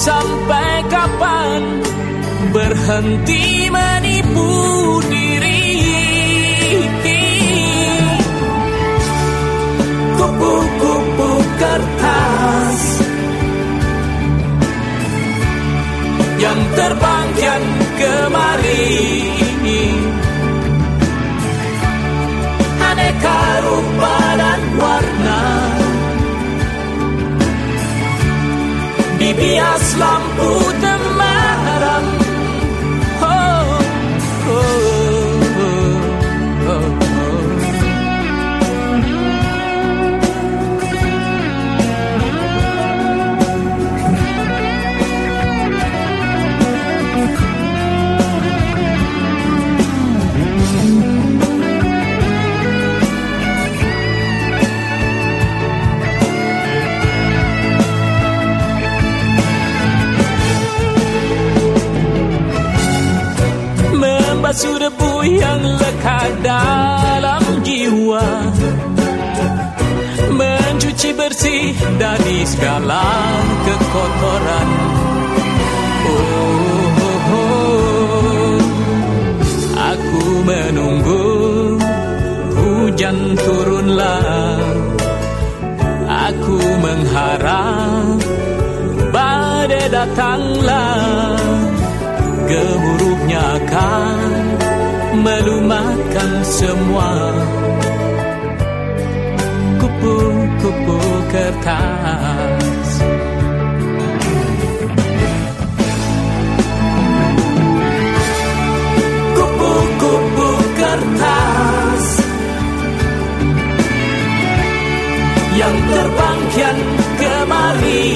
sampai kapan Berhenti menipu diri Kupu-kupu kertas Yang terbang Dibias lampu debu yang lekat dalam jiwa. Mencuci bersih dari segala kekotoran. Oh. Aku menunggu hujan turunlah. Aku mengharap badai datanglah. Gemuruhnya melumatkan semua. Kupu-kupu kertas. Kupu-kupu kertas. Yang terbang kian kemari.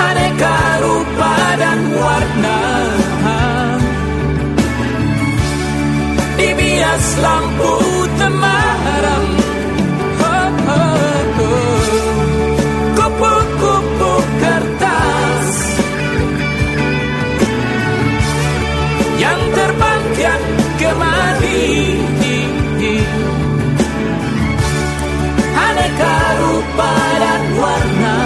Aneka Dibias lampu temaram. Kupu-kupu kertas. Yang terbang kian kemari. Aneka rupa dan warna.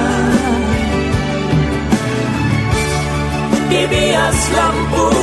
Dibias lampu